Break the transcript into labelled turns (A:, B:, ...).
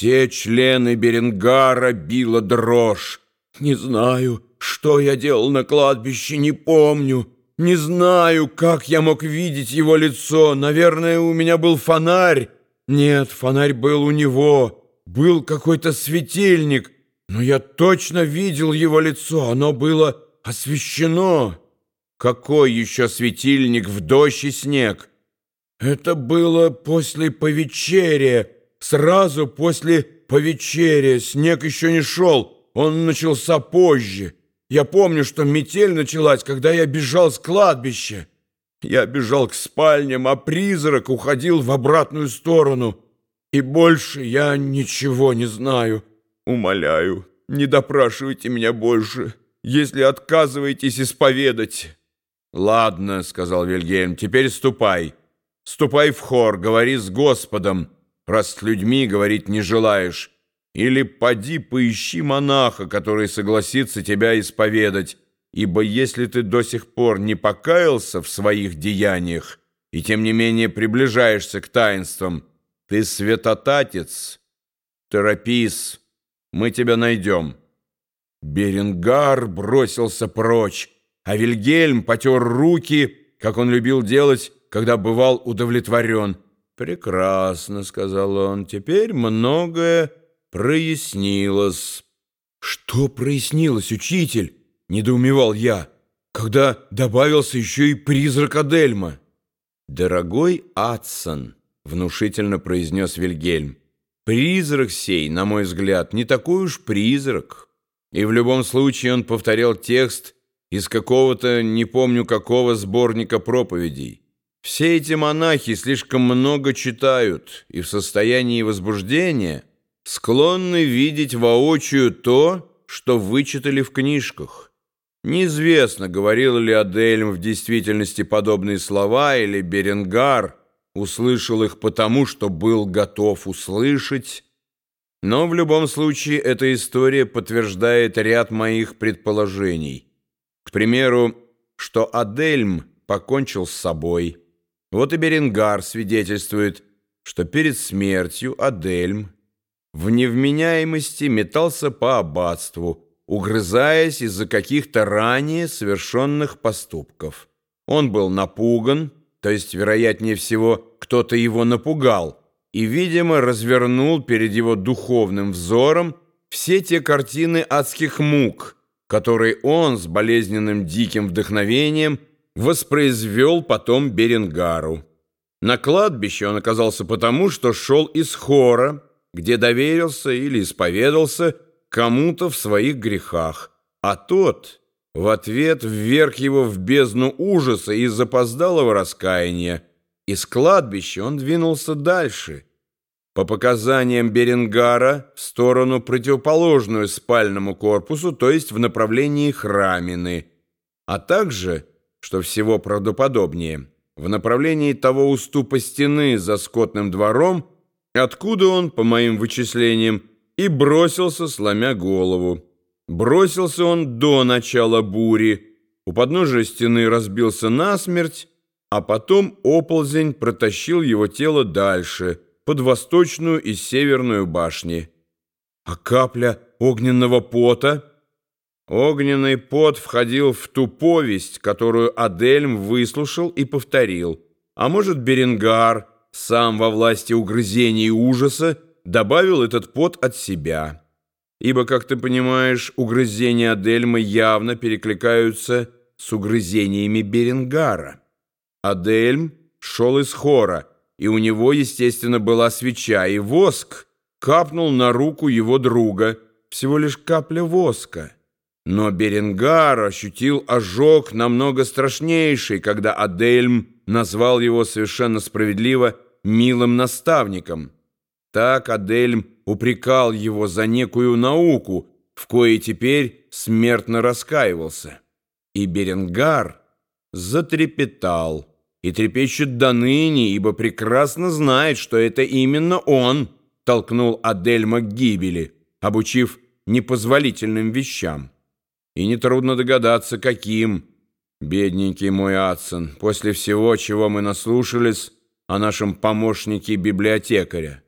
A: Все члены Беренгара била дрожь. Не знаю, что я делал на кладбище, не помню. Не знаю, как я мог видеть его лицо. Наверное, у меня был фонарь. Нет, фонарь был у него. Был какой-то светильник. Но я точно видел его лицо. Оно было освещено. Какой еще светильник в дождь и снег? Это было после повечерия, сразу после повечерия. Снег еще не шел, он начался позже. Я помню, что метель началась, когда я бежал с кладбища. Я бежал к спальням, а призрак уходил в обратную сторону. И больше я ничего не знаю. Умоляю, не допрашивайте меня больше, если отказываетесь исповедать». «Ладно», — сказал Вильгельм, — «теперь ступай. Ступай в хор, говори с Господом, раз с людьми говорить не желаешь. Или поди поищи монаха, который согласится тебя исповедать, ибо если ты до сих пор не покаялся в своих деяниях и тем не менее приближаешься к таинствам, ты святотатец, торопись, мы тебя найдем». Беренгар бросился прочь, а Вильгельм потер руки, как он любил делать, когда бывал удовлетворен. «Прекрасно», — сказал он, — «теперь многое прояснилось». «Что прояснилось, учитель?» — недоумевал я, когда добавился еще и призрак Адельма. «Дорогой Адсон», — внушительно произнес Вильгельм, — «призрак сей, на мой взгляд, не такой уж призрак». И в любом случае он повторял текст из какого-то, не помню какого, сборника проповедей. Все эти монахи слишком много читают и в состоянии возбуждения склонны видеть воочию то, что вычитали в книжках. Неизвестно, говорил ли Адельм в действительности подобные слова, или Беренгар услышал их потому, что был готов услышать, но в любом случае эта история подтверждает ряд моих предположений. К примеру, что Адельм покончил с собой. Вот и Беренгар свидетельствует, что перед смертью Адельм в невменяемости метался по аббатству, угрызаясь из-за каких-то ранее совершенных поступков. Он был напуган, то есть, вероятнее всего, кто-то его напугал, и, видимо, развернул перед его духовным взором все те картины адских мук, которые он с болезненным диким вдохновением воспроизвел потом Беренгару. На кладбище он оказался потому, что шел из хора, где доверился или исповедался кому-то в своих грехах, а тот в ответ вверх его в бездну ужаса и запоздалого раскаяния, из кладбища он двинулся дальше, по показаниям Беренгара, в сторону противоположную спальному корпусу, то есть в направлении Храмины, а также, что всего правдоподобнее, в направлении того уступа стены за скотным двором, откуда он, по моим вычислениям, и бросился, сломя голову. Бросился он до начала бури, у подножия стены разбился насмерть, а потом оползень протащил его тело дальше, под восточную и северную башни. А капля огненного пота? Огненный пот входил в ту повесть, которую Адельм выслушал и повторил. А может, Беренгар, сам во власти угрызений и ужаса, добавил этот пот от себя. Ибо, как ты понимаешь, угрызения Адельма явно перекликаются с угрызениями Беренгара. Адельм шел из хора, и у него, естественно, была свеча, и воск капнул на руку его друга, всего лишь капля воска. Но Беренгар ощутил ожог намного страшнейший, когда Адельм назвал его совершенно справедливо «милым наставником». Так Адельм упрекал его за некую науку, в коей теперь смертно раскаивался. И Беренгар затрепетал и трепещет до ныне, ибо прекрасно знает, что это именно он толкнул Адельма к гибели, обучив непозволительным вещам. И нетрудно догадаться, каким, бедненький мой Адсон, после всего, чего мы наслушались о нашем помощнике-библиотекаря.